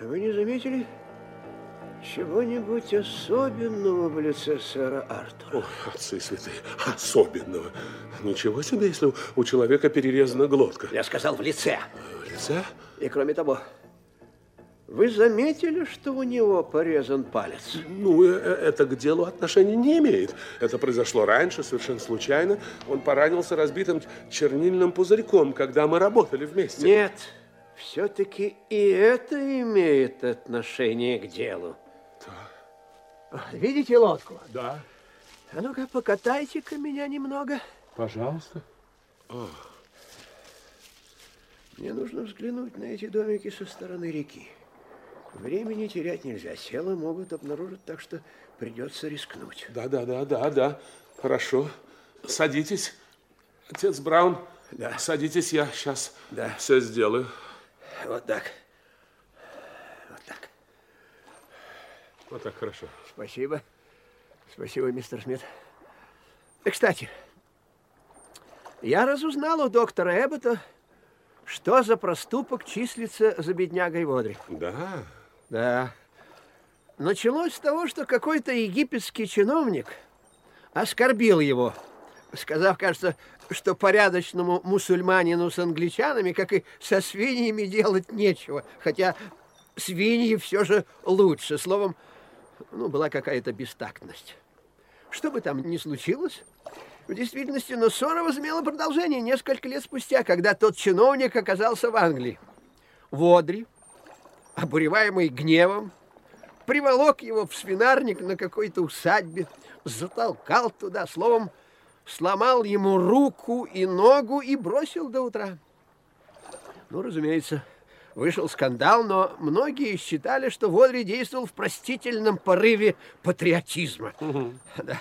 Вы не заметили чего-нибудь особенного в лице сэра Артура? Ой, отцы святые, особенного. Ничего себе, если у человека перерезана глотка. Я сказал, в лице. В лице? И кроме того, вы заметили, что у него порезан палец? Ну, э, э, это к делу отношения не имеет. Это произошло раньше, совершенно случайно. Он поранился разбитым чернильным пузырьком, когда мы работали вместе. Нет, все-таки и это имеет отношение к делу. Да. Видите лодку? Да. А ну-ка, покатайте-ка меня немного. Пожалуйста. О. Мне нужно взглянуть на эти домики со стороны реки. Времени терять нельзя. Села могут обнаружить, так что придется рискнуть. Да, да, да, да, да. Хорошо. Садитесь. Отец Браун, да. садитесь, я сейчас да. все сделаю. Вот так. Вот так. Вот так хорошо. Спасибо. Спасибо, мистер Смит. И, кстати, я разузнал у доктора Эббота, что за проступок числится за беднягой Водри. Да. Да. Началось с того, что какой-то египетский чиновник оскорбил его, сказав, кажется, что порядочному мусульманину с англичанами, как и со свиньями, делать нечего, хотя свиньи все же лучше. Словом, ну, была какая-то бестактность. Что бы там ни случилось, в действительности, но ссора возымела продолжение несколько лет спустя, когда тот чиновник оказался в Англии. Водри, обуреваемый гневом, приволок его в свинарник на какой-то усадьбе, затолкал туда, словом, сломал ему руку и ногу и бросил до утра. Ну, разумеется, вышел скандал, но многие считали, что Водри действовал в простительном порыве патриотизма. Угу. Да,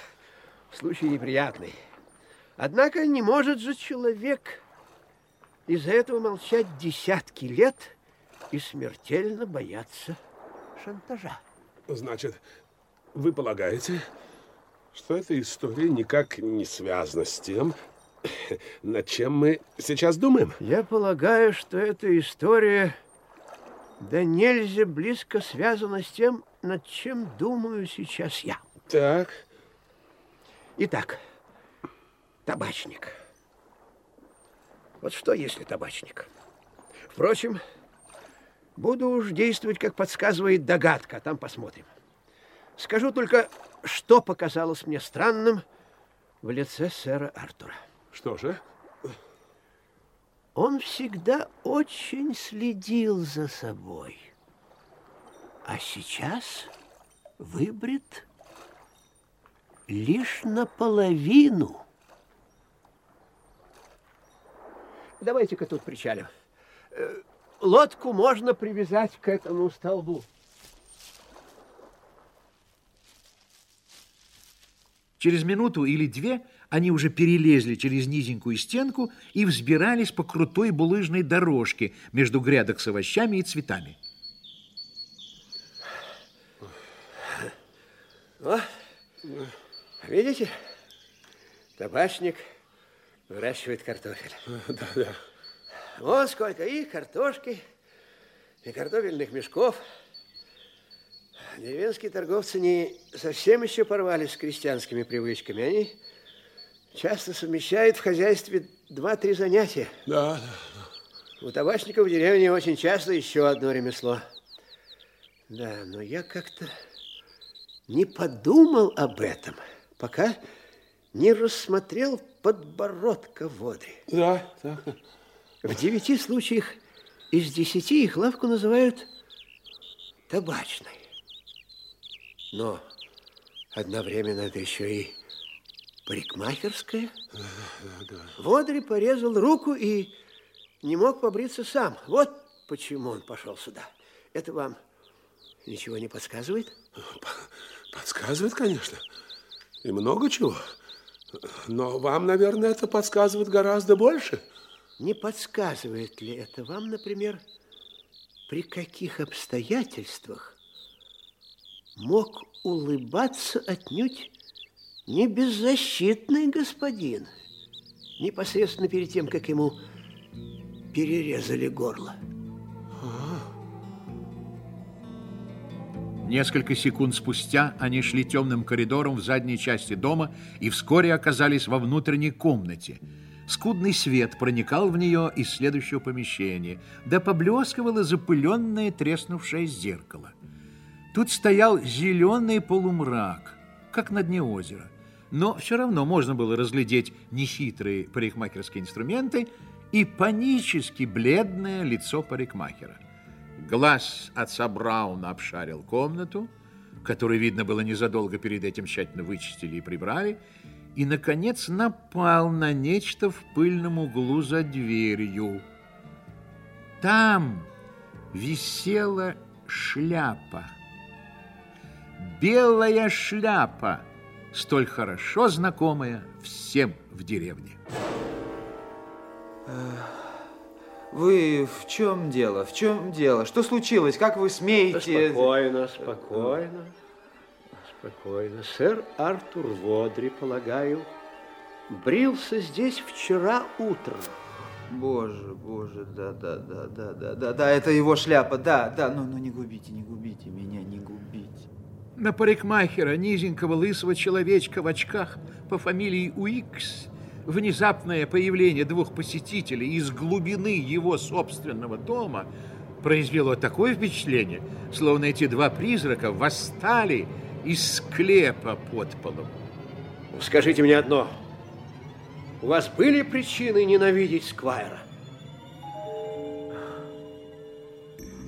случай неприятный. Однако не может же человек из-за этого молчать десятки лет и смертельно бояться шантажа. Значит, вы полагаете, что эта история никак не связана с тем, над чем мы сейчас думаем? Я полагаю, что эта история да нельзя близко связана с тем, над чем думаю сейчас я. Так. Итак, табачник. Вот что, если табачник? Впрочем, Буду уж действовать, как подсказывает догадка, а там посмотрим. Скажу только, что показалось мне странным в лице сэра Артура. Что же? Он всегда очень следил за собой. А сейчас выбрит лишь наполовину. Давайте-ка тут причалим. Э, лодку можно привязать к этому столбу. Через минуту или две они уже перелезли через низенькую стенку и взбирались по крутой булыжной дорожке между грядок с овощами и цветами. О, видите? Табачник выращивает картофель. Да, да. Вот сколько и картошки, и картофельных мешков. Деревенские торговцы не совсем еще порвались с крестьянскими привычками. Они часто совмещают в хозяйстве два-три занятия. Да, да. У табачников в деревне очень часто еще одно ремесло. Да, но я как-то не подумал об этом, пока не рассмотрел подбородка Водри. Да, да. В девяти случаях из десяти их лавку называют табачной. Но одновременно это еще и парикмахерская. Да, да, да. Водри порезал руку и не мог побриться сам. Вот почему он пошел сюда. Это вам ничего не подсказывает? Подсказывает, конечно. И много чего. Но вам, наверное, это подсказывает гораздо больше. Не подсказывает ли это вам, например, при каких обстоятельствах мог улыбаться отнюдь не беззащитный господин, непосредственно перед тем, как ему перерезали горло? А, Несколько секунд спустя они шли темным коридором в задней части дома и вскоре оказались во внутренней комнате. Скудный свет проникал в нее из следующего помещения, да поблескивало запыленное треснувшее зеркало. Тут стоял зеленый полумрак, как на дне озера. Но все равно можно было разглядеть нехитрые парикмахерские инструменты и панически бледное лицо парикмахера. Глаз отца Брауна обшарил комнату, которую, видно было, незадолго перед этим тщательно вычистили и прибрали, и, наконец, напал на нечто в пыльном углу за дверью. Там висела шляпа. Белая шляпа, столь хорошо знакомая всем в деревне. Вы в чем дело? В чем дело? Что случилось? Как вы смеете? Спокойно, спокойно. Спокойно. Сэр Артур Водри, полагаю, брился здесь вчера утром. Боже, боже, да, да, да, да, да, да, да, это его шляпа, да, да, ну, ну не губите, не губите меня, не губите. На парикмахера, низенького лысого человечка в очках по фамилии Уикс, внезапное появление двух посетителей из глубины его собственного дома произвело такое впечатление, словно эти два призрака восстали из склепа под полом. Скажите мне одно. У вас были причины ненавидеть Сквайра?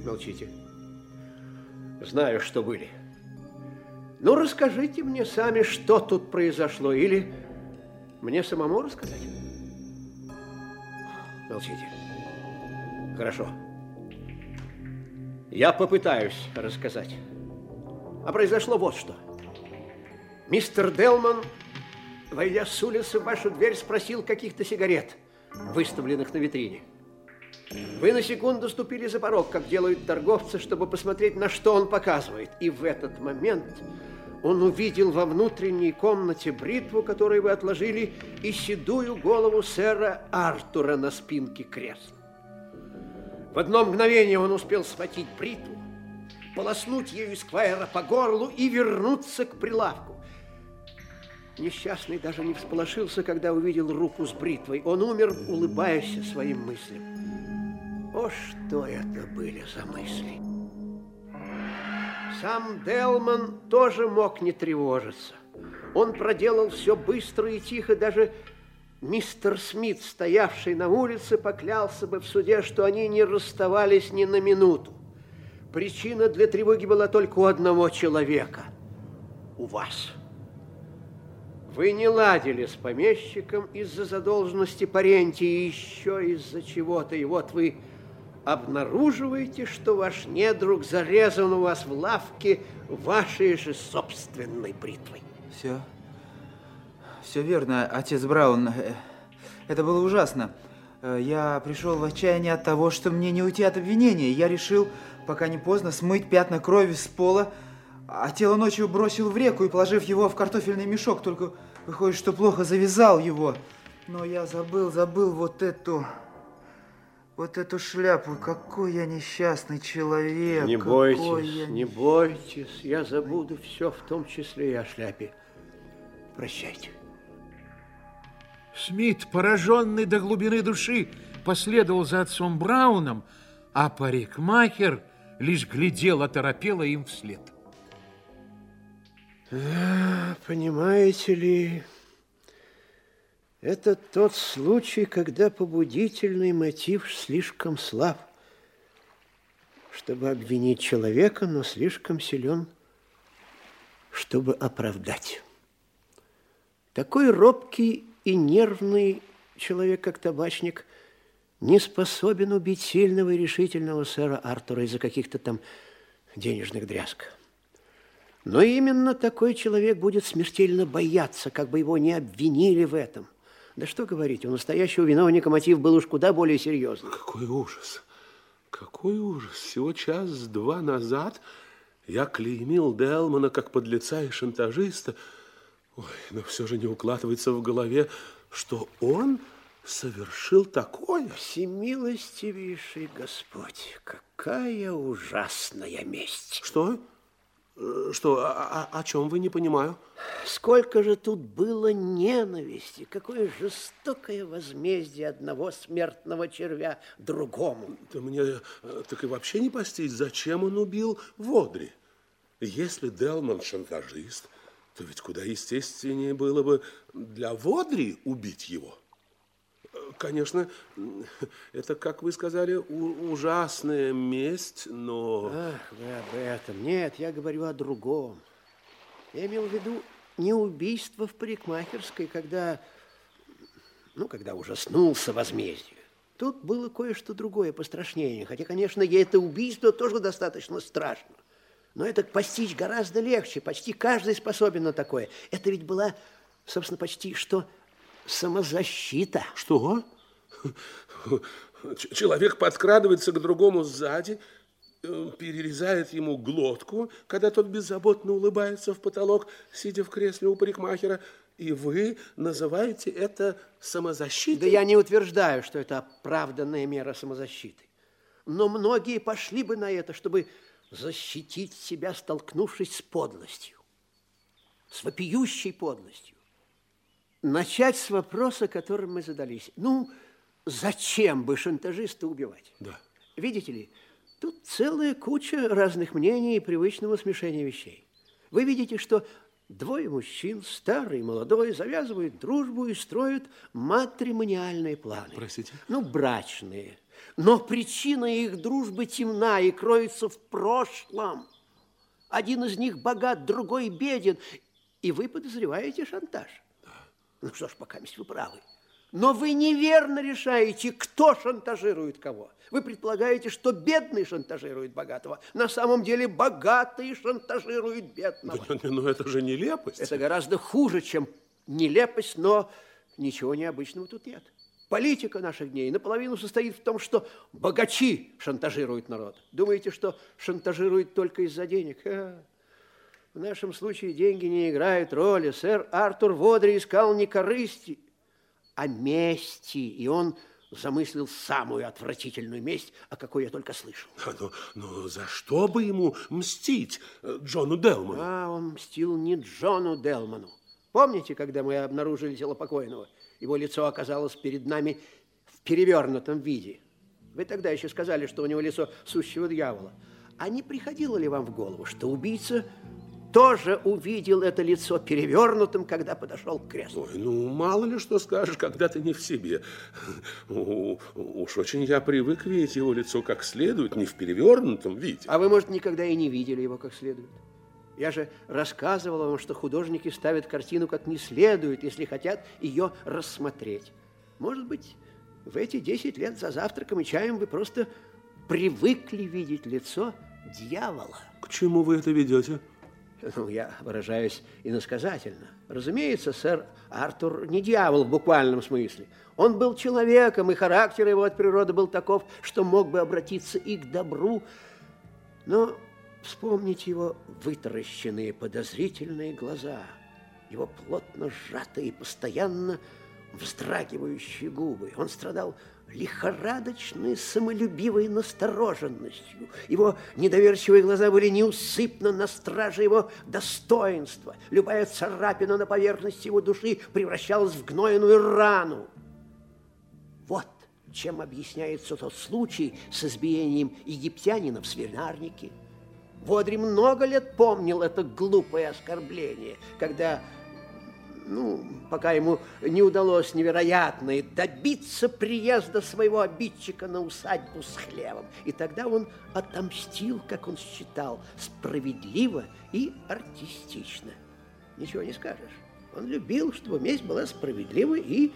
Молчите. Знаю, что были. Ну, расскажите мне сами, что тут произошло, или мне самому рассказать? Молчите. Хорошо. Я попытаюсь рассказать. А произошло вот что. Мистер Делман, войдя с улицы в вашу дверь, спросил каких-то сигарет, выставленных на витрине. Вы на секунду ступили за порог, как делают торговцы, чтобы посмотреть, на что он показывает. И в этот момент он увидел во внутренней комнате бритву, которую вы отложили, и седую голову сэра Артура на спинке кресла. В одно мгновение он успел схватить бритву, полоснуть ею Сквайра по горлу и вернуться к прилавку. Несчастный даже не всполошился, когда увидел руку с бритвой. Он умер, улыбаясь своим мыслям. О, что это были за мысли! Сам Делман тоже мог не тревожиться. Он проделал все быстро и тихо, даже мистер Смит, стоявший на улице, поклялся бы в суде, что они не расставались ни на минуту. Причина для тревоги была только у одного человека – у вас. Вы не ладили с помещиком из-за задолженности по ренте и еще из-за чего-то, и вот вы обнаруживаете, что ваш недруг зарезан у вас в лавке вашей же собственной бритвой. Все, все верно, отец Браун. Э, это было ужасно. Э, я пришел в отчаяние от того, что мне не уйти от обвинения. Я решил, пока не поздно, смыть пятна крови с пола, а тело ночью бросил в реку и, положив его в картофельный мешок, только выходит, что плохо завязал его. Но я забыл, забыл вот эту вот эту шляпу. Какой я несчастный человек. Не бойтесь, я... не бойтесь. Я забуду все, в том числе и о шляпе. Прощайте. Смит, пораженный до глубины души, последовал за отцом Брауном, а парикмахер лишь глядел оторопело им вслед. Да, понимаете ли, это тот случай, когда побудительный мотив слишком слаб, чтобы обвинить человека, но слишком силен, чтобы оправдать. Такой робкий и нервный человек, как табачник, не способен убить сильного и решительного сэра Артура из-за каких-то там денежных дрязг. Но именно такой человек будет смертельно бояться, как бы его не обвинили в этом – да что говорить, у настоящего виновника мотив был уж куда более серьезный. Какой ужас! Какой ужас! Всего час-два назад я клеймил Делмана как подлеца и шантажиста. Ой, но все же не укладывается в голове, что он совершил такое. Всемилостивейший Господь, какая ужасная месть. Что? Э, Что, о, о- о чем вы не понимаю? Сколько же тут было ненависти, какое жестокое возмездие одного смертного червя другому. Да мне э, так и вообще не постить, зачем он убил Водри. Если Делман шантажист, то ведь куда естественнее было бы для Водри убить его. Конечно, это, как вы сказали, ужасная месть, но... Ах, вы об этом. Нет, я говорю о другом. Я имел в виду не убийство в парикмахерской, когда, ну, когда ужаснулся возмездие. Тут было кое-что другое, пострашнее. Хотя, конечно, ей это убийство тоже достаточно страшно. Но это постичь гораздо легче. Почти каждый способен на такое. Это ведь была, собственно, почти что самозащита. Что? Человек подкрадывается к другому сзади, э, перерезает ему глотку, когда тот беззаботно улыбается в потолок, сидя в кресле у парикмахера, и вы называете это Да самозащитой? я не утверждаю, что это оправданная мера самозащиты. Но многие пошли бы на это, чтобы защитить себя, столкнувшись с подлостью. С вопиющей подлостью. Начать с вопроса, которым мы задались. Ну, зачем бы шантажиста убивать? Да. Видите ли, тут целая куча разных мнений и привычного смешения вещей. Вы видите, что двое мужчин, старый и молодой, завязывают дружбу и строят матримониальные планы. Простите? Ну, брачные. Но причина их дружбы темна и кроется в прошлом. Один из них богат, другой беден. И вы подозреваете шантаж. Ну что ж, пока вы правы. Но вы неверно решаете, кто шантажирует кого. Вы предполагаете, что бедный шантажирует богатого. На самом деле богатый шантажирует бедного. Но, но это же нелепость. Это гораздо хуже, чем нелепость, но ничего необычного тут нет. Политика наших дней наполовину состоит в том, что богачи шантажируют народ. Думаете, что шантажируют только из-за денег? Ха. В нашем случае деньги не играют роли. Сэр Артур Водри искал не корысти, а мести. И он замыслил самую отвратительную месть, о какой я только слышал. А, Но, но за что бы ему мстить э, Джону Делману? А, он мстил не Джону Делману. Помните, когда мы обнаружили тело покойного? Его лицо оказалось перед нами в перевернутом виде. Вы тогда еще сказали, что у него лицо сущего дьявола. А не приходило ли вам в голову, что убийца тоже увидел это лицо перевернутым, когда подошел к креслу? Ой, ну, мало ли что скажешь, когда ты не в себе. Уж очень я привык видеть его лицо как следует, не в перевернутом виде. А вы, может, никогда и не видели его как следует? Я же рассказывал вам, что художники ставят картину как не следует, если хотят ее рассмотреть. Может быть, в эти 10 лет за завтраком и чаем вы просто привыкли видеть лицо дьявола. К чему вы это ведете? Ну, я выражаюсь иносказательно. Разумеется, сэр Артур не дьявол в буквальном смысле. Он был человеком, и характер его от природы был таков, что мог бы обратиться и к добру. Но вспомните его вытаращенные подозрительные глаза, его плотно сжатые и постоянно вздрагивающие губы. Он страдал лихорадочной самолюбивой настороженностью. Его недоверчивые глаза были неусыпно на страже его достоинства. Любая царапина на поверхности его души превращалась в гнойную рану. Вот чем объясняется тот случай с избиением египтянина в свинарнике. Водри много лет помнил это глупое оскорбление, когда ну, пока ему не удалось невероятное добиться приезда своего обидчика на усадьбу с хлебом. И тогда он отомстил, как он считал, справедливо и артистично. Ничего не скажешь. Он любил, чтобы месть была справедливой и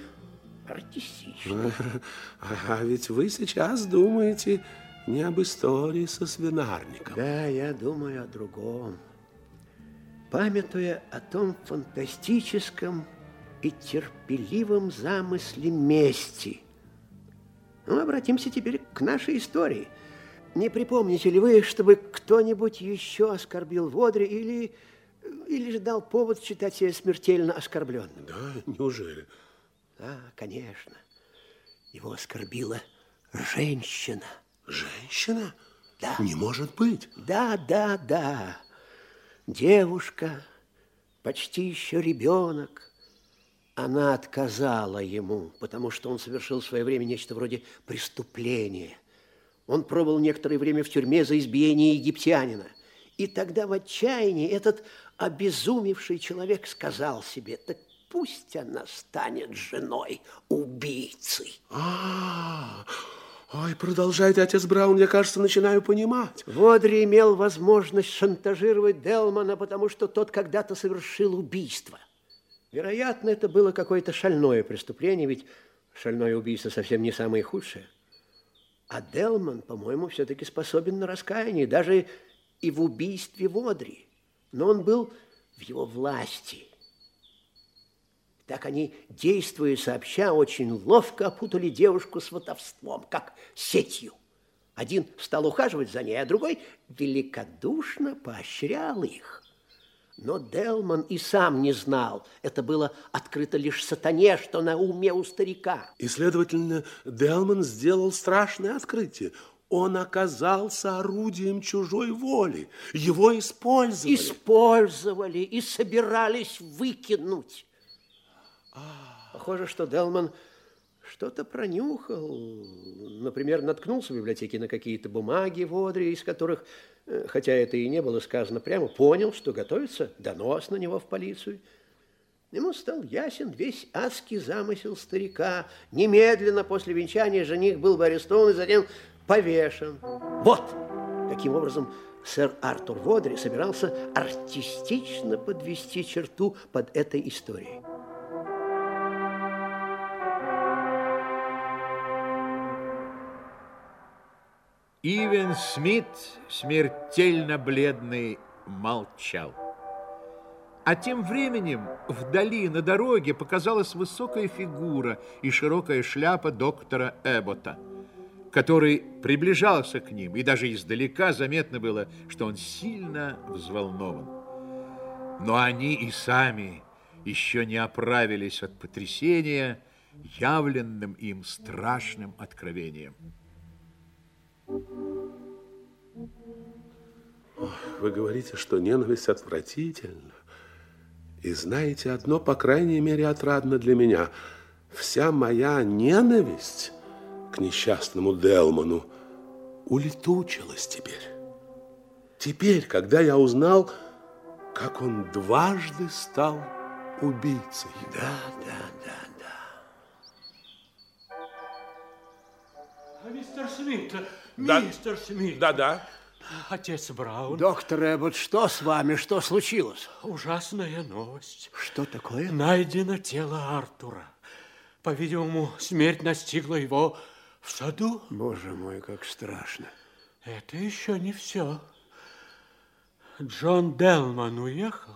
артистичной. А ведь вы сейчас думаете не об истории со свинарником. Да, я думаю о другом. Памятуя о том фантастическом и терпеливом замысле мести. Ну, обратимся теперь к нашей истории. Не припомните ли вы, чтобы кто-нибудь еще оскорбил Водри или, или же дал повод считать себя смертельно оскорбленным? Да, неужели? Да, конечно. Его оскорбила женщина. Женщина? Да. Не может быть. Да, да, да. Девушка, почти еще ребенок, она отказала ему, потому что он совершил в свое время нечто вроде преступления. Он пробыл некоторое время в тюрьме за избиение египтянина. И тогда в отчаянии этот обезумевший человек сказал себе, так пусть она станет женой убийцы. А, ой, продолжайте, отец Браун, я, кажется, начинаю понимать. Водри имел возможность шантажировать Делмана, потому что тот когда-то совершил убийство. Вероятно, это было какое-то шальное преступление, ведь шальное убийство совсем не самое худшее. А Делман, по-моему, все-таки способен на раскаяние, даже и в убийстве Водри. Но он был в его власти. Так они, действуя сообща, очень ловко опутали девушку с сватовством, как сетью. Один стал ухаживать за ней, а другой великодушно поощрял их. Но Делман и сам не знал. Это было открыто лишь сатане, что на уме у старика. И, следовательно, Делман сделал страшное открытие. Он оказался орудием чужой воли. Его использовали. Использовали и собирались выкинуть. Похоже, что Делман что-то пронюхал. Например, наткнулся в библиотеке на какие-то бумаги в Одре, из которых Э, хотя это и не было сказано прямо, понял, что готовится донос на него в полицию. Ему стал ясен весь адский замысел старика. Немедленно после венчания жених был бы арестован и затем повешен. Вот каким образом сэр Артур Водри собирался артистично подвести черту под этой историей. Ивен Смит, смертельно бледный, молчал. А тем временем вдали на дороге показалась высокая фигура и широкая шляпа доктора Эббота, который приближался к ним, и даже издалека заметно было, что он сильно взволнован. Но они и сами еще не оправились от потрясения, явленным им страшным откровением. Вы говорите, что ненависть отвратительна. И знаете, одно, по крайней мере, отрадно для меня. Вся моя ненависть к несчастному Делману улетучилась теперь. Теперь, когда я узнал, как он дважды стал убийцей. Да, да, да, да. Мистер Смит, да. мистер Смит. Да, да. Отец Браун. Доктор Эббот, что с вами? Что случилось? Ужасная новость. Что такое? Найдено тело Артура. По-видимому, смерть настигла его в саду. Боже мой, как страшно. Это еще не все. Джон Делман уехал,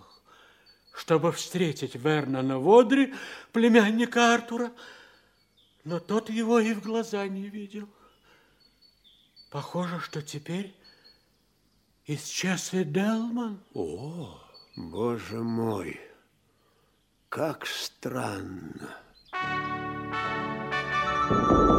чтобы встретить Вернона Водри, племянника Артура, но тот его и в глаза не видел. Похоже, что теперь исчез и Делман. О, боже мой, как странно. Thank you.